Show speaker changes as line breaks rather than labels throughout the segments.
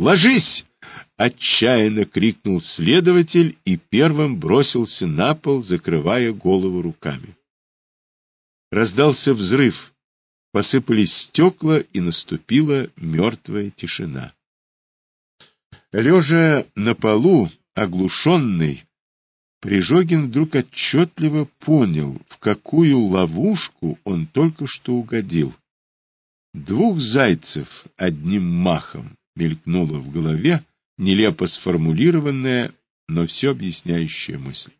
Ложись! — отчаянно крикнул следователь и первым бросился на пол, закрывая голову руками. Раздался взрыв, посыпались стекла, и наступила мертвая тишина. Лежа на полу, оглушенный, Прижогин вдруг отчетливо понял, в какую ловушку он только что угодил. Двух зайцев одним махом мелькнуло в голове, нелепо сформулированная, но все объясняющая мысль.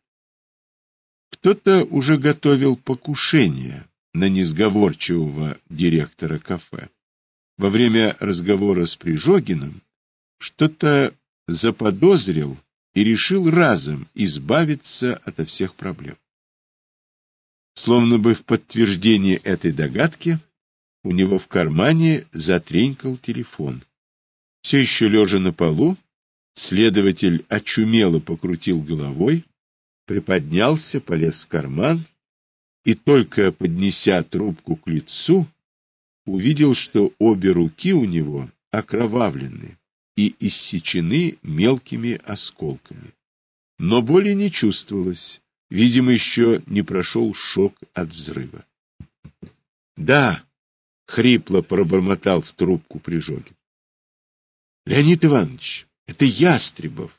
Кто-то уже готовил покушение на несговорчивого директора кафе. Во время разговора с Прижогиным что-то заподозрил и решил разом избавиться ото всех проблем. Словно бы в подтверждение этой догадки, у него в кармане затренькал телефон. Все еще лежа на полу, следователь очумело покрутил головой, приподнялся, полез в карман и, только поднеся трубку к лицу, увидел, что обе руки у него окровавлены и иссечены мелкими осколками. Но боли не чувствовалось, видимо, еще не прошел шок от взрыва. — Да, — хрипло пробормотал в трубку Прижогин. — Леонид Иванович, это Ястребов.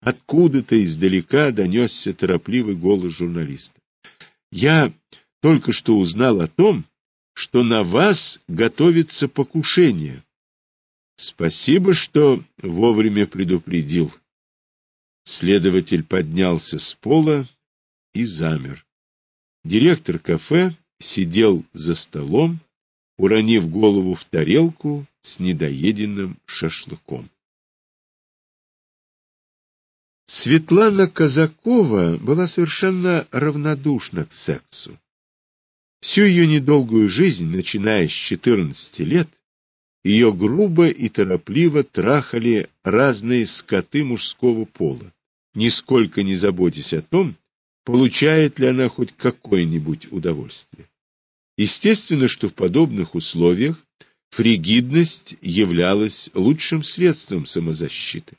Откуда-то издалека донесся торопливый голос журналиста. — Я только что узнал о том, что на вас готовится покушение. Спасибо, что вовремя предупредил. Следователь поднялся с пола и замер. Директор кафе сидел за столом, уронив голову в тарелку с недоеденным шашлыком. Светлана Казакова была совершенно равнодушна к сексу. Всю ее недолгую жизнь, начиная с 14 лет, ее грубо и торопливо трахали разные скоты мужского пола, нисколько не заботясь о том, получает ли она хоть какое-нибудь удовольствие. Естественно, что в подобных условиях фригидность являлась лучшим средством самозащиты.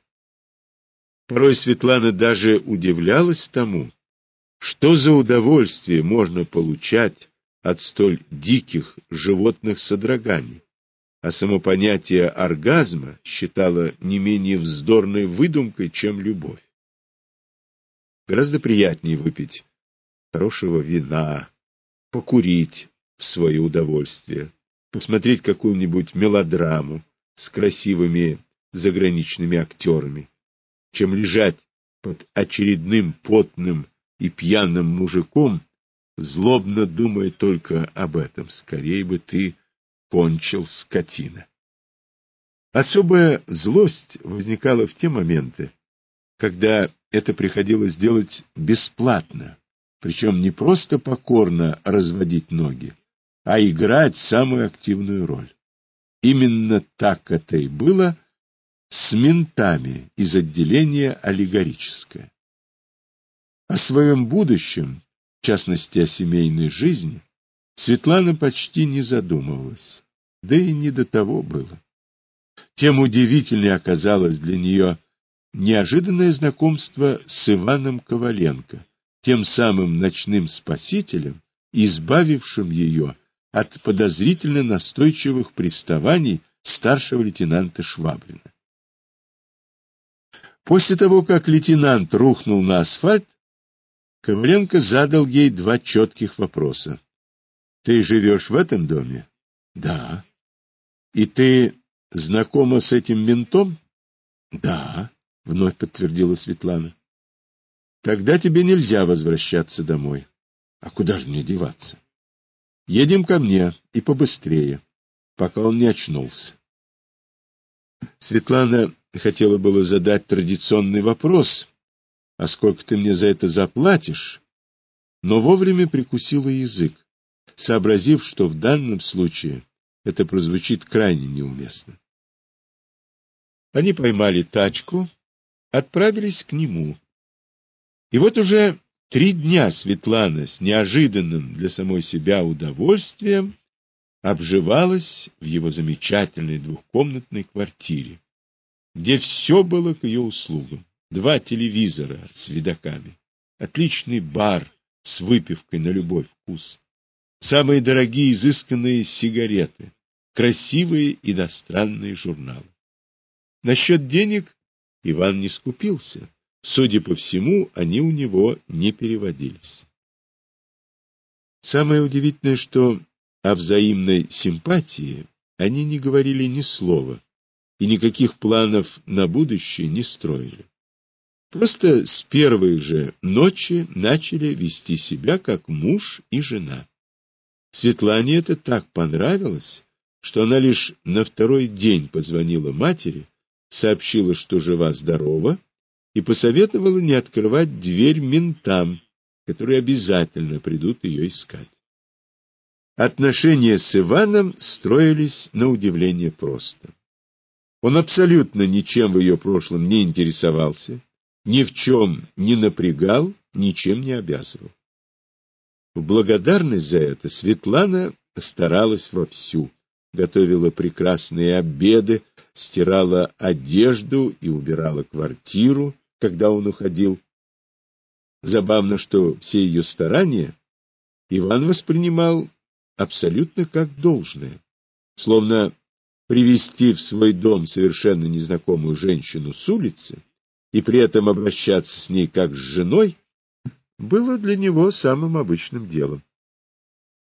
Порой Светлана даже удивлялась тому, что за удовольствие можно получать от столь диких животных содроганий а само понятие оргазма считала не менее вздорной выдумкой, чем любовь. Гораздо приятнее выпить хорошего вина, покурить в свое удовольствие, посмотреть какую-нибудь мелодраму с красивыми заграничными актерами, чем лежать под очередным потным и пьяным мужиком, злобно думая только об этом. Скорее бы ты кончил скотина. Особая злость возникала в те моменты, когда это приходилось делать бесплатно, причем не просто покорно разводить ноги, а играть самую активную роль. Именно так это и было с ментами из отделения аллегорическое. О своем будущем, в частности о семейной жизни, Светлана почти не задумывалась, да и не до того было. Тем удивительнее оказалось для нее неожиданное знакомство с Иваном Коваленко, тем самым ночным спасителем, избавившим ее от подозрительно настойчивых приставаний старшего лейтенанта Швабрина. После того, как лейтенант рухнул на асфальт, Коваленко задал ей два четких вопроса. Ты живешь в этом доме? Да. И ты знакома с этим ментом? Да, вновь подтвердила Светлана. Тогда тебе нельзя возвращаться домой. А куда же мне деваться? Едем ко мне и побыстрее, пока он не очнулся. Светлана хотела было задать традиционный вопрос, а сколько ты мне за это заплатишь, но вовремя прикусила язык сообразив, что в данном случае это прозвучит крайне неуместно. Они поймали тачку, отправились к нему. И вот уже три дня Светлана с неожиданным для самой себя удовольствием обживалась в его замечательной двухкомнатной квартире, где все было к ее услугам. Два телевизора с видаками, отличный бар с выпивкой на любой вкус, самые дорогие изысканные сигареты, красивые иностранные журналы. Насчет денег Иван не скупился. Судя по всему, они у него не переводились. Самое удивительное, что о взаимной симпатии они не говорили ни слова и никаких планов на будущее не строили. Просто с первой же ночи начали вести себя как муж и жена. Светлане это так понравилось, что она лишь на второй день позвонила матери, сообщила, что жива-здорова, и посоветовала не открывать дверь ментам, которые обязательно придут ее искать. Отношения с Иваном строились на удивление просто. Он абсолютно ничем в ее прошлом не интересовался, ни в чем не напрягал, ничем не обязывал. В благодарность за это Светлана старалась вовсю, готовила прекрасные обеды, стирала одежду и убирала квартиру, когда он уходил. Забавно, что все ее старания Иван воспринимал абсолютно как должное, словно привести в свой дом совершенно незнакомую женщину с улицы и при этом обращаться с ней как с женой было для него самым обычным делом.